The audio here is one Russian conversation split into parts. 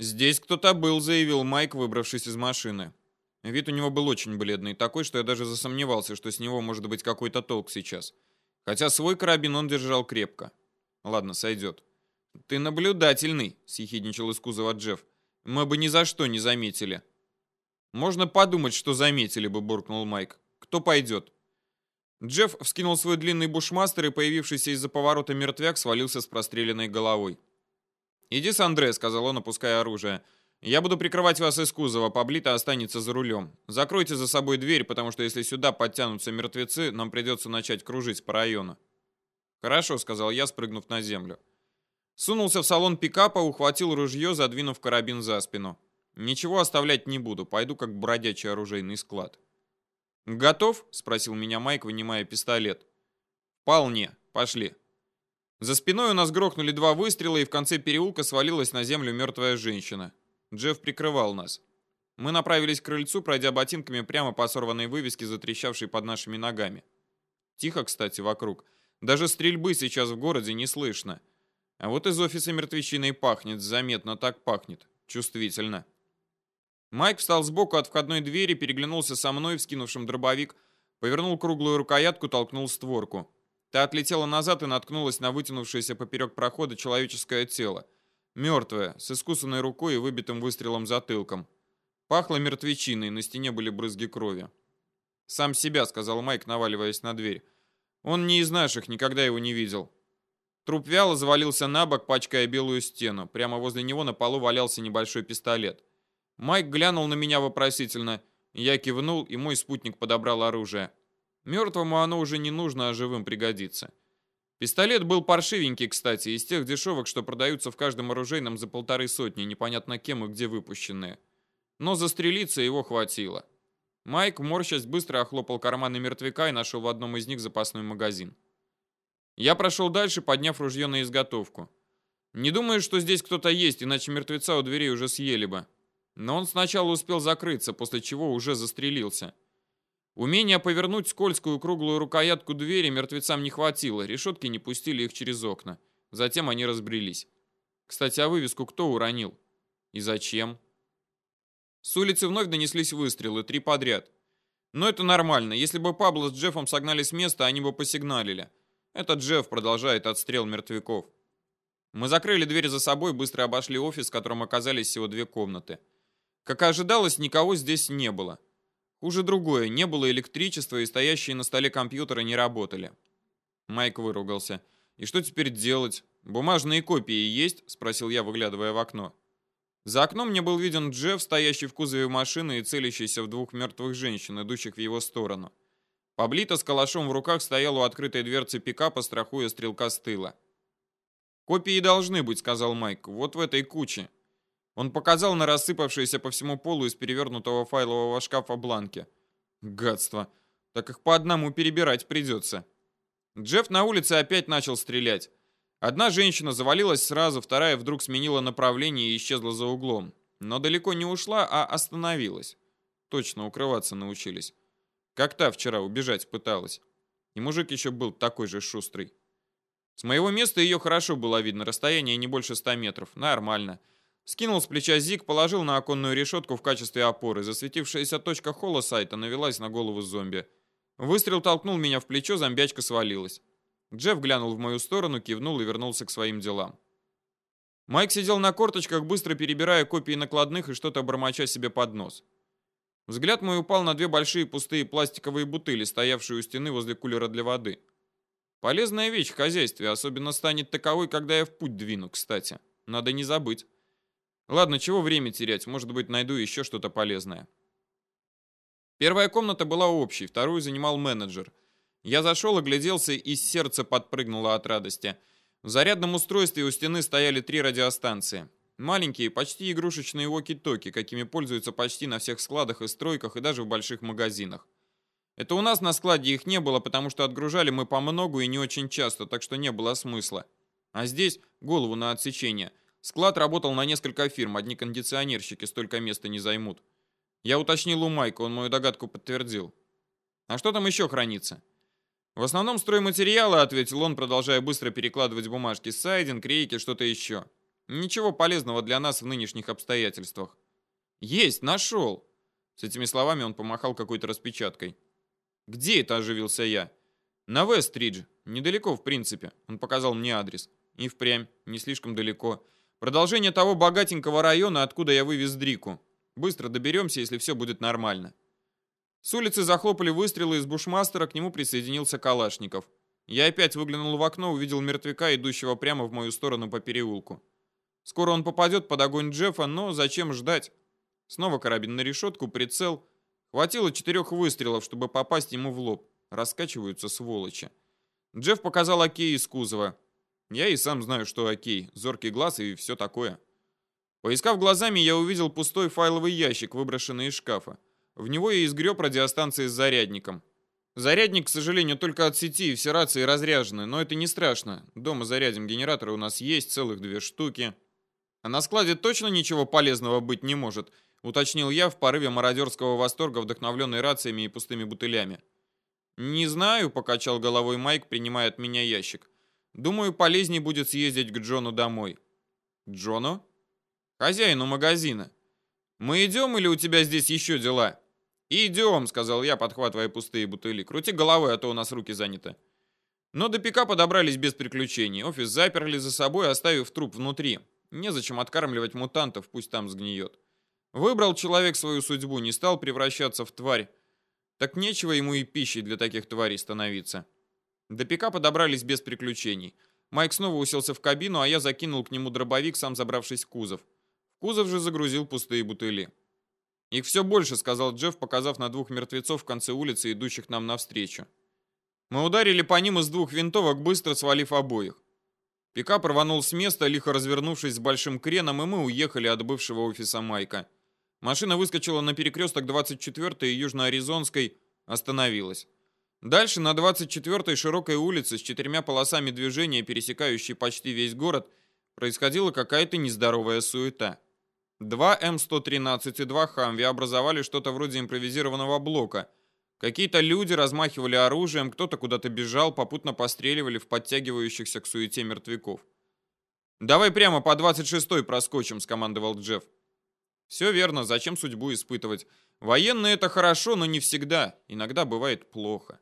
«Здесь кто-то был», — заявил Майк, выбравшись из машины. Вид у него был очень бледный, такой, что я даже засомневался, что с него может быть какой-то толк сейчас. Хотя свой карабин он держал крепко. Ладно, сойдет. «Ты наблюдательный», — съехидничал из кузова Джефф. «Мы бы ни за что не заметили». «Можно подумать, что заметили бы», — буркнул Майк. «Кто пойдет?» Джефф вскинул свой длинный бушмастер и, появившийся из-за поворота мертвяк, свалился с простреленной головой. «Иди с Андре», — сказал он, опуская оружие. «Я буду прикрывать вас из кузова, Паблита останется за рулем. Закройте за собой дверь, потому что если сюда подтянутся мертвецы, нам придется начать кружить по району». «Хорошо», — сказал я, спрыгнув на землю. Сунулся в салон пикапа, ухватил ружье, задвинув карабин за спину. «Ничего оставлять не буду, пойду как бродячий оружейный склад». «Готов?» — спросил меня Майк, вынимая пистолет. «Вполне. Пошли». За спиной у нас грохнули два выстрела, и в конце переулка свалилась на землю мертвая женщина. Джефф прикрывал нас. Мы направились к крыльцу, пройдя ботинками прямо по сорванной вывеске, затрещавшей под нашими ногами. Тихо, кстати, вокруг. Даже стрельбы сейчас в городе не слышно. А вот из офиса мертвечиной пахнет, заметно так пахнет. Чувствительно. Майк встал сбоку от входной двери, переглянулся со мной, вскинувшим дробовик, повернул круглую рукоятку, толкнул створку. Та отлетела назад и наткнулась на вытянувшееся поперек прохода человеческое тело. Мертвое, с искусанной рукой и выбитым выстрелом затылком. Пахло мертвечиной, на стене были брызги крови. «Сам себя», — сказал Майк, наваливаясь на дверь. «Он не из наших, никогда его не видел». Труп вяло завалился на бок, пачкая белую стену. Прямо возле него на полу валялся небольшой пистолет. Майк глянул на меня вопросительно. Я кивнул, и мой спутник подобрал оружие. Мертвому оно уже не нужно, а живым пригодится. Пистолет был паршивенький, кстати, из тех дешевок, что продаются в каждом оружейном за полторы сотни, непонятно кем и где выпущенные. Но застрелиться его хватило. Майк, морщась, быстро охлопал карманы мертвяка и нашел в одном из них запасной магазин. Я прошел дальше, подняв ружье на изготовку. Не думаю, что здесь кто-то есть, иначе мертвеца у дверей уже съели бы. Но он сначала успел закрыться, после чего уже застрелился. Умения повернуть скользкую круглую рукоятку двери мертвецам не хватило, решетки не пустили их через окна. Затем они разбрелись. Кстати, а вывеску кто уронил? И зачем? С улицы вновь донеслись выстрелы, три подряд. Но это нормально. Если бы Пабло с Джеффом согнали с места, они бы посигналили. Этот Джефф продолжает отстрел мертвяков. Мы закрыли дверь за собой, быстро обошли офис, в котором оказались всего две комнаты. Как и ожидалось, никого здесь не было. Хуже другое, не было электричества, и стоящие на столе компьютеры не работали. Майк выругался. «И что теперь делать? Бумажные копии есть?» — спросил я, выглядывая в окно. За окном мне был виден Джефф, стоящий в кузове машины и целящийся в двух мертвых женщин, идущих в его сторону. Паблито с калашом в руках стоял у открытой дверцы пикапа, страхуя стрелка с тыла. «Копии должны быть», — сказал Майк. «Вот в этой куче». Он показал на рассыпавшиеся по всему полу из перевернутого файлового шкафа бланки. Гадство. Так их по одному перебирать придется. Джефф на улице опять начал стрелять. Одна женщина завалилась сразу, вторая вдруг сменила направление и исчезла за углом. Но далеко не ушла, а остановилась. Точно укрываться научились. Как та вчера убежать пыталась. И мужик еще был такой же шустрый. С моего места ее хорошо было видно, расстояние не больше ста метров. Нормально. Скинул с плеча зиг, положил на оконную решетку в качестве опоры. Засветившаяся точка холла сайта навелась на голову зомби. Выстрел толкнул меня в плечо, зомбячка свалилась. Джефф глянул в мою сторону, кивнул и вернулся к своим делам. Майк сидел на корточках, быстро перебирая копии накладных и что-то бормоча себе под нос. Взгляд мой упал на две большие пустые пластиковые бутыли, стоявшие у стены возле кулера для воды. Полезная вещь в хозяйстве, особенно станет таковой, когда я в путь двину, кстати. Надо не забыть. Ладно, чего время терять, может быть, найду еще что-то полезное. Первая комната была общей, вторую занимал менеджер. Я зашел, огляделся, и сердце подпрыгнуло от радости. В зарядном устройстве у стены стояли три радиостанции. Маленькие, почти игрушечные воки-токи, какими пользуются почти на всех складах и стройках, и даже в больших магазинах. Это у нас на складе их не было, потому что отгружали мы по многу и не очень часто, так что не было смысла. А здесь голову на отсечение – Склад работал на несколько фирм, одни кондиционерщики столько места не займут. Я уточнил у Майка, он мою догадку подтвердил. А что там еще хранится? В основном стройматериалы, ответил он, продолжая быстро перекладывать бумажки. Сайдинг, рейки, что-то еще. Ничего полезного для нас в нынешних обстоятельствах. Есть, нашел. С этими словами он помахал какой-то распечаткой. Где это, оживился я? На Вестридж, недалеко в принципе. Он показал мне адрес. И впрямь, не слишком далеко. Продолжение того богатенького района, откуда я вывез Дрику. Быстро доберемся, если все будет нормально. С улицы захлопали выстрелы из бушмастера, к нему присоединился Калашников. Я опять выглянул в окно, увидел мертвяка, идущего прямо в мою сторону по переулку. Скоро он попадет под огонь Джеффа, но зачем ждать? Снова карабин на решетку, прицел. Хватило четырех выстрелов, чтобы попасть ему в лоб. Раскачиваются сволочи. Джефф показал окей из кузова. Я и сам знаю, что окей. Зоркий глаз и все такое. Поискав глазами, я увидел пустой файловый ящик, выброшенный из шкафа. В него я изгреб радиостанции с зарядником. Зарядник, к сожалению, только от сети, и все рации разряжены, но это не страшно. Дома зарядим генераторы у нас есть, целых две штуки. А на складе точно ничего полезного быть не может, уточнил я в порыве мародерского восторга, вдохновленный рациями и пустыми бутылями. Не знаю, покачал головой Майк, принимая от меня ящик. Думаю, полезнее будет съездить к Джону домой. Джону? Хозяину магазина. Мы идем или у тебя здесь еще дела? «Идем», — сказал я, подхватывая пустые бутыли. «Крути головой, а то у нас руки заняты». Но до пикапа добрались без приключений. Офис заперли за собой, оставив труп внутри. Незачем откармливать мутантов, пусть там сгниет. Выбрал человек свою судьбу, не стал превращаться в тварь. Так нечего ему и пищей для таких тварей становиться. До пикапа добрались без приключений. Майк снова уселся в кабину, а я закинул к нему дробовик, сам забравшись в кузов. В кузов же загрузил пустые бутыли. «Их все больше», — сказал Джефф, показав на двух мертвецов в конце улицы, идущих нам навстречу. Мы ударили по ним из двух винтовок, быстро свалив обоих. Пикап рванул с места, лихо развернувшись с большим креном, и мы уехали от бывшего офиса Майка. Машина выскочила на перекресток 24-й и Южно-Аризонской, остановилась. Дальше на 24-й широкой улице с четырьмя полосами движения, пересекающей почти весь город, происходила какая-то нездоровая суета. Два М113 и два Хамви образовали что-то вроде импровизированного блока. Какие-то люди размахивали оружием, кто-то куда-то бежал, попутно постреливали в подтягивающихся к суете мертвяков. «Давай прямо по 26-й проскочим», — скомандовал Джефф. «Все верно, зачем судьбу испытывать? Военные — это хорошо, но не всегда. Иногда бывает плохо».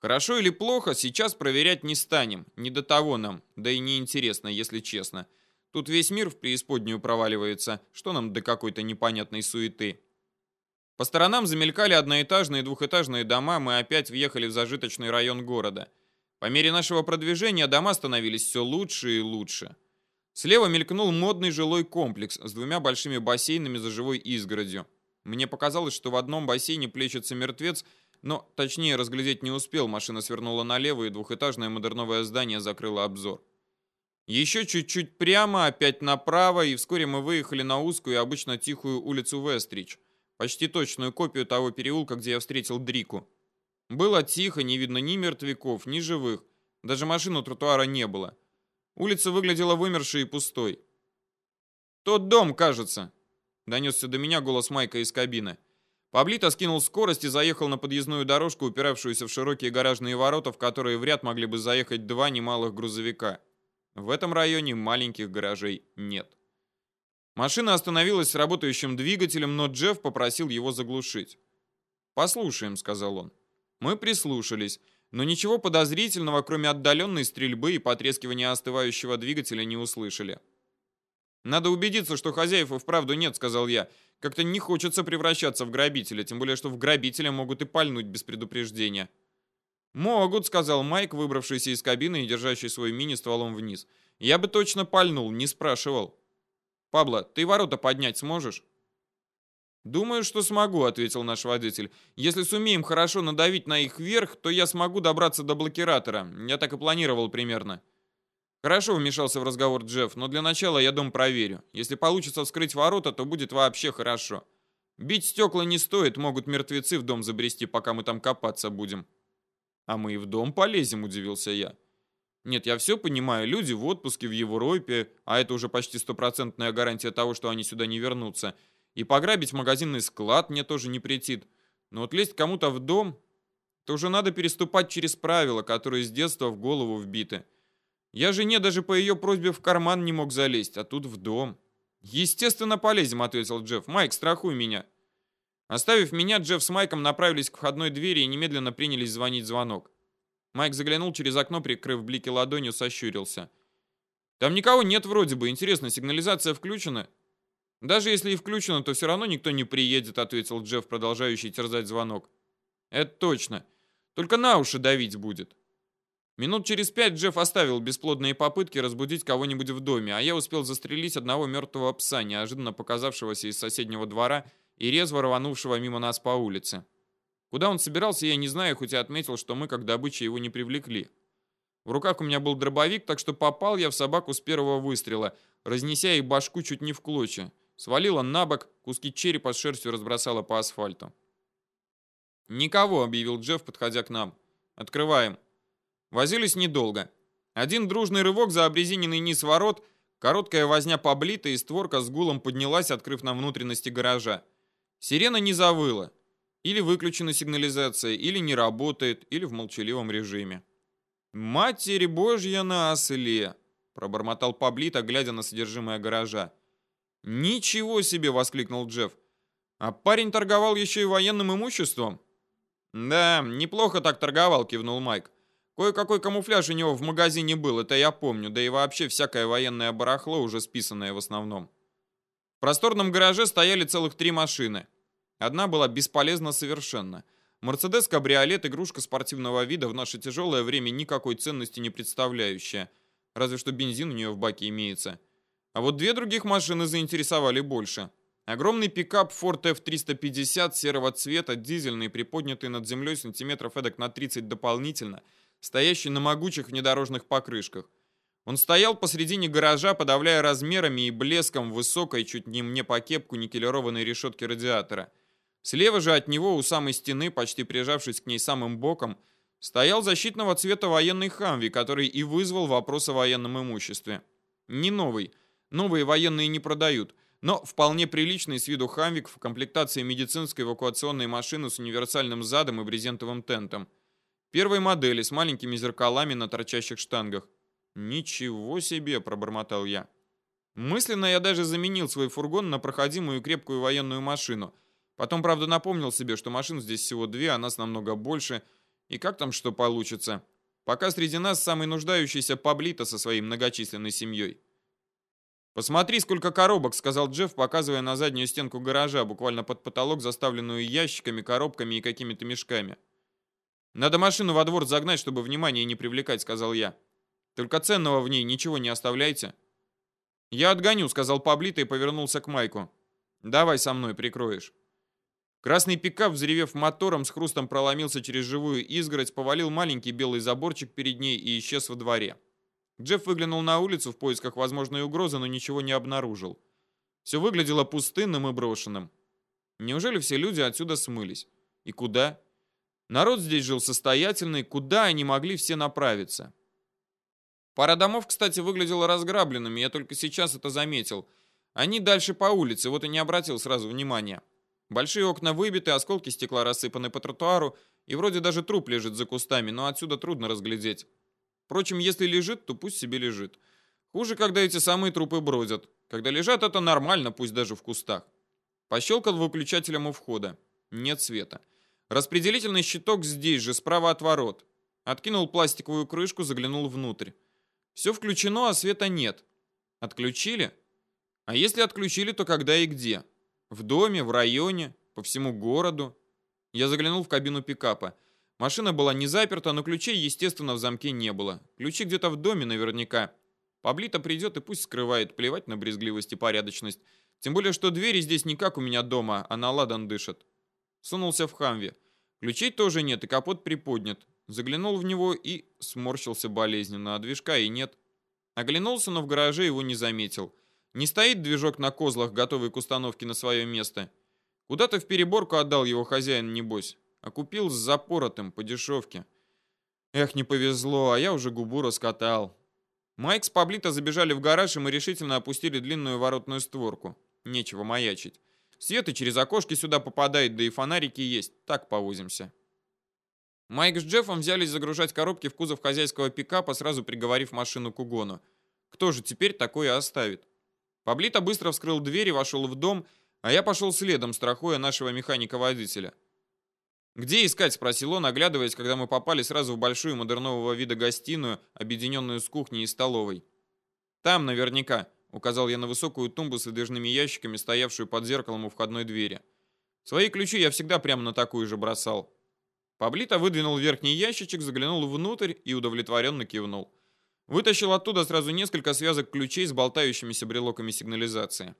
Хорошо или плохо, сейчас проверять не станем. Не до того нам, да и не интересно, если честно. Тут весь мир в преисподнюю проваливается, что нам до какой-то непонятной суеты. По сторонам замелькали одноэтажные и двухэтажные дома, мы опять въехали в зажиточный район города. По мере нашего продвижения дома становились все лучше и лучше. Слева мелькнул модный жилой комплекс с двумя большими бассейнами за живой изгородью. Мне показалось, что в одном бассейне плещется мертвец, но точнее разглядеть не успел, машина свернула налево, и двухэтажное модерновое здание закрыло обзор. Еще чуть-чуть прямо, опять направо, и вскоре мы выехали на узкую и обычно тихую улицу Вестрич, почти точную копию того переулка, где я встретил Дрику. Было тихо, не видно ни мертвяков, ни живых, даже машин у тротуара не было. Улица выглядела вымершей и пустой. «Тот дом, кажется!» — донесся до меня голос Майка из кабины. Паблито скинул скорость и заехал на подъездную дорожку, упиравшуюся в широкие гаражные ворота, в которые в ряд могли бы заехать два немалых грузовика. В этом районе маленьких гаражей нет. Машина остановилась с работающим двигателем, но Джефф попросил его заглушить. «Послушаем», — сказал он. Мы прислушались, но ничего подозрительного, кроме отдаленной стрельбы и потрескивания остывающего двигателя, не услышали. «Надо убедиться, что хозяев и вправду нет», — сказал я. «Как-то не хочется превращаться в грабителя, тем более, что в грабителя могут и пальнуть без предупреждения». «Могут», — сказал Майк, выбравшийся из кабины и держащий свой мини стволом вниз. «Я бы точно пальнул, не спрашивал». «Пабло, ты ворота поднять сможешь?» «Думаю, что смогу», — ответил наш водитель. «Если сумеем хорошо надавить на их вверх, то я смогу добраться до блокиратора. Я так и планировал примерно». «Хорошо», — вмешался в разговор Джефф, «но для начала я дом проверю. Если получится вскрыть ворота, то будет вообще хорошо. Бить стекла не стоит, могут мертвецы в дом забрести, пока мы там копаться будем». «А мы и в дом полезем», — удивился я. «Нет, я все понимаю, люди в отпуске в Европе, а это уже почти стопроцентная гарантия того, что они сюда не вернутся. И пограбить магазинный склад мне тоже не претит. Но вот лезть кому-то в дом, то уже надо переступать через правила, которые с детства в голову вбиты. Я жене даже по ее просьбе в карман не мог залезть, а тут в дом. Естественно, полезем, ответил Джефф. Майк, страхуй меня. Оставив меня, Джефф с Майком направились к входной двери и немедленно принялись звонить звонок. Майк заглянул через окно, прикрыв блики ладонью, сощурился. «Там никого нет вроде бы. Интересно, сигнализация включена?» «Даже если и включена, то все равно никто не приедет», — ответил Джефф, продолжающий терзать звонок. «Это точно. Только на уши давить будет». Минут через пять Джефф оставил бесплодные попытки разбудить кого-нибудь в доме, а я успел застрелить одного мертвого пса, неожиданно показавшегося из соседнего двора и резво рванувшего мимо нас по улице. Куда он собирался, я не знаю, хоть и отметил, что мы, как добыча, его не привлекли. В руках у меня был дробовик, так что попал я в собаку с первого выстрела, разнеся ей башку чуть не в клочья. Свалила на бок, куски черепа с шерстью разбросала по асфальту. «Никого», — объявил Джефф, подходя к нам. «Открываем». Возились недолго. Один дружный рывок за обрезиненный низ ворот, короткая возня поблита, и створка с гулом поднялась, открыв нам внутренности гаража. Сирена не завыла. Или выключена сигнализация, или не работает, или в молчаливом режиме. «Матерь Божья на осле!» — пробормотал Паблито, глядя на содержимое гаража. «Ничего себе!» — воскликнул Джефф. «А парень торговал еще и военным имуществом?» «Да, неплохо так торговал», — кивнул Майк. «Кое-какой камуфляж у него в магазине был, это я помню, да и вообще всякое военное барахло, уже списанное в основном». В просторном гараже стояли целых три машины. Одна была бесполезна совершенно. Мерседес-кабриолет, игрушка спортивного вида, в наше тяжелое время никакой ценности не представляющая. Разве что бензин у нее в баке имеется. А вот две других машины заинтересовали больше. Огромный пикап Ford F350 серого цвета, дизельный, приподнятый над землей сантиметров эдак на 30 дополнительно, стоящий на могучих внедорожных покрышках. Он стоял посредине гаража, подавляя размерами и блеском высокой, чуть не мне по кепку, никелированной решетки радиатора. Слева же от него, у самой стены, почти прижавшись к ней самым боком, стоял защитного цвета военный Хамви, который и вызвал вопрос о военном имуществе. Не новый. Новые военные не продают. Но вполне приличный с виду Хамвик в комплектации медицинской эвакуационной машины с универсальным задом и брезентовым тентом. Первой модели с маленькими зеркалами на торчащих штангах. «Ничего себе!» – пробормотал я. Мысленно я даже заменил свой фургон на проходимую крепкую военную машину – Потом, правда, напомнил себе, что машин здесь всего две, а нас намного больше. И как там что получится? Пока среди нас самый нуждающийся Паблито со своей многочисленной семьей. «Посмотри, сколько коробок», — сказал Джефф, показывая на заднюю стенку гаража, буквально под потолок, заставленную ящиками, коробками и какими-то мешками. «Надо машину во двор загнать, чтобы внимание не привлекать», — сказал я. «Только ценного в ней ничего не оставляйте». «Я отгоню», — сказал Паблито и повернулся к Майку. «Давай со мной прикроешь». Красный пикап, взревев мотором, с хрустом проломился через живую изгородь, повалил маленький белый заборчик перед ней и исчез во дворе. Джефф выглянул на улицу в поисках возможной угрозы, но ничего не обнаружил. Все выглядело пустынным и брошенным. Неужели все люди отсюда смылись? И куда? Народ здесь жил состоятельный, куда они могли все направиться? Пара домов, кстати, выглядела разграбленными, я только сейчас это заметил. Они дальше по улице, вот и не обратил сразу внимания. Большие окна выбиты, осколки стекла рассыпаны по тротуару, и вроде даже труп лежит за кустами, но отсюда трудно разглядеть. Впрочем, если лежит, то пусть себе лежит. Хуже, когда эти самые трупы бродят. Когда лежат, это нормально, пусть даже в кустах. Пощелкал выключателем у входа. Нет света. Распределительный щиток здесь же, справа от ворот. Откинул пластиковую крышку, заглянул внутрь. Все включено, а света нет. Отключили? А если отключили, то когда и где? В доме, в районе, по всему городу. Я заглянул в кабину пикапа. Машина была не заперта, но ключей, естественно, в замке не было. Ключи где-то в доме наверняка. Паблито придет и пусть скрывает, плевать на брезгливость и порядочность. Тем более, что двери здесь не как у меня дома, а на ладан дышат. Сунулся в хамве. Ключей тоже нет, и капот приподнят. Заглянул в него и сморщился болезненно, а движка и нет. Оглянулся, но в гараже его не заметил. Не стоит движок на козлах, готовый к установке на свое место. Куда-то в переборку отдал его хозяин, небось. А купил с запоротым, по дешевке. Эх, не повезло, а я уже губу раскатал. Майк с Паблито забежали в гараж, и мы решительно опустили длинную воротную створку. Нечего маячить. Свет и через окошки сюда попадает, да и фонарики есть. Так повозимся. Майк с Джеффом взялись загружать коробки в кузов хозяйского пикапа, сразу приговорив машину к угону. Кто же теперь такое оставит? Паблито быстро вскрыл дверь и вошел в дом, а я пошел следом, страхуя нашего механика-водителя. «Где искать?» — спросил он, оглядываясь, когда мы попали сразу в большую модернового вида гостиную, объединенную с кухней и столовой. «Там наверняка», — указал я на высокую тумбу с выдвижными ящиками, стоявшую под зеркалом у входной двери. Свои ключи я всегда прямо на такую же бросал. Паблито выдвинул верхний ящичек, заглянул внутрь и удовлетворенно кивнул. Вытащил оттуда сразу несколько связок ключей с болтающимися брелоками сигнализации.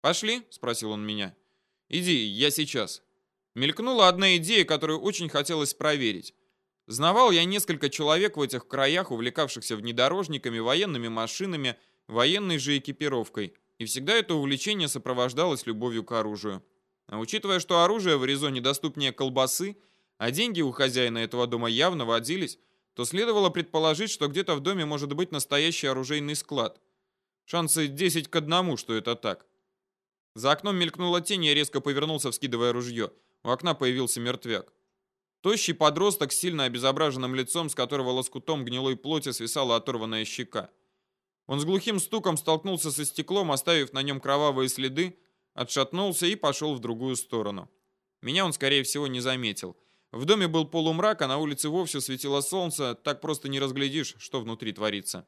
«Пошли?» — спросил он меня. «Иди, я сейчас». Мелькнула одна идея, которую очень хотелось проверить. Знавал я несколько человек в этих краях, увлекавшихся внедорожниками, военными машинами, военной же экипировкой, и всегда это увлечение сопровождалось любовью к оружию. А учитывая, что оружие в Аризоне доступнее колбасы, а деньги у хозяина этого дома явно водились, то следовало предположить, что где-то в доме может быть настоящий оружейный склад. Шансы 10 к 1, что это так. За окном мелькнула тень, я резко повернулся, вскидывая ружье. У окна появился мертвяк. Тощий подросток с сильно обезображенным лицом, с которого лоскутом гнилой плоти свисала оторванная щека. Он с глухим стуком столкнулся со стеклом, оставив на нем кровавые следы, отшатнулся и пошел в другую сторону. Меня он, скорее всего, не заметил. В доме был полумрак, а на улице вовсе светило солнце, так просто не разглядишь, что внутри творится.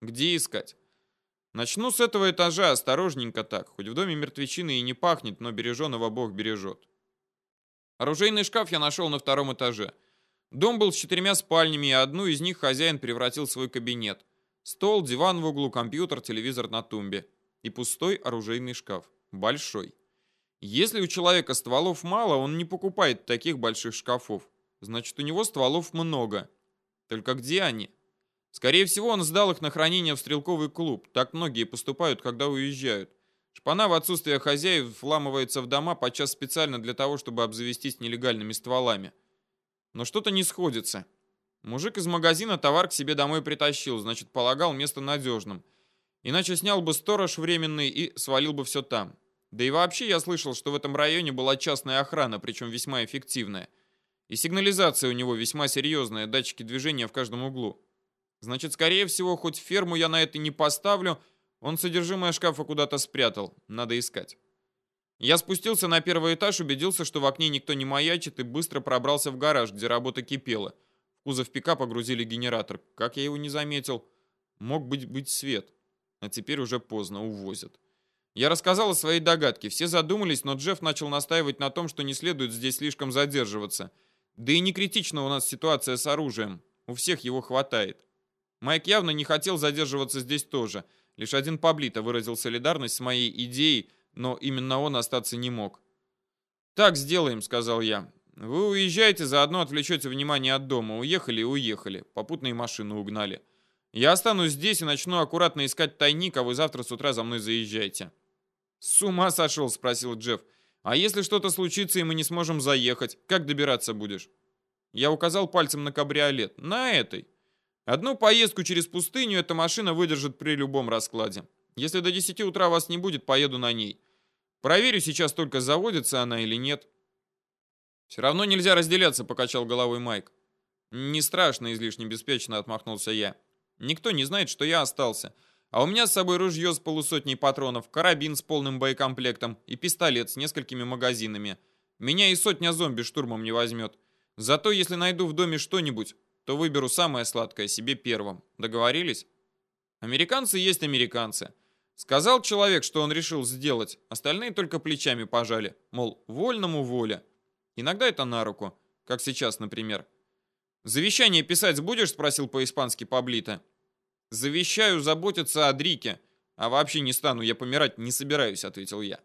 Где искать? Начну с этого этажа, осторожненько так, хоть в доме мертвечины и не пахнет, но береженого Бог бережет. Оружейный шкаф я нашел на втором этаже. Дом был с четырьмя спальнями, и одну из них хозяин превратил в свой кабинет. Стол, диван в углу, компьютер, телевизор на тумбе. И пустой оружейный шкаф. Большой. Если у человека стволов мало, он не покупает таких больших шкафов. Значит, у него стволов много. Только где они? Скорее всего, он сдал их на хранение в стрелковый клуб. Так многие поступают, когда уезжают. Шпана в отсутствие хозяев вламывается в дома подчас специально для того, чтобы обзавестись нелегальными стволами. Но что-то не сходится. Мужик из магазина товар к себе домой притащил, значит, полагал место надежным. Иначе снял бы сторож временный и свалил бы все там. Да и вообще я слышал, что в этом районе была частная охрана, причем весьма эффективная. И сигнализация у него весьма серьезная, датчики движения в каждом углу. Значит, скорее всего, хоть ферму я на это не поставлю, он содержимое шкафа куда-то спрятал. Надо искать. Я спустился на первый этаж, убедился, что в окне никто не маячит, и быстро пробрался в гараж, где работа кипела. Кузов пикапа грузили генератор. Как я его не заметил? Мог быть, быть свет. А теперь уже поздно, увозят. Я рассказал о своей догадке. Все задумались, но Джефф начал настаивать на том, что не следует здесь слишком задерживаться. Да и не критична у нас ситуация с оружием. У всех его хватает. Майк явно не хотел задерживаться здесь тоже. Лишь один Паблито выразил солидарность с моей идеей, но именно он остаться не мог. «Так сделаем», — сказал я. «Вы уезжаете, заодно отвлечете внимание от дома. Уехали и уехали. Попутно и машину угнали. Я останусь здесь и начну аккуратно искать тайник, а вы завтра с утра за мной заезжайте». «С ума сошел?» — спросил Джефф. «А если что-то случится, и мы не сможем заехать, как добираться будешь?» Я указал пальцем на кабриолет. «На этой». Одну поездку через пустыню эта машина выдержит при любом раскладе. Если до 10 утра вас не будет, поеду на ней. Проверю сейчас только, заводится она или нет. Все равно нельзя разделяться, покачал головой Майк. Не страшно, излишне беспечно отмахнулся я. Никто не знает, что я остался. А у меня с собой ружье с полусотней патронов, карабин с полным боекомплектом и пистолет с несколькими магазинами. Меня и сотня зомби штурмом не возьмет. Зато если найду в доме что-нибудь, то выберу самое сладкое себе первым. Договорились? Американцы есть американцы. Сказал человек, что он решил сделать, остальные только плечами пожали, мол, вольному воля. Иногда это на руку, как сейчас, например. «Завещание писать будешь?» — спросил по-испански Паблито. «Завещаю заботиться о Дрике, а вообще не стану я помирать, не собираюсь», — ответил я.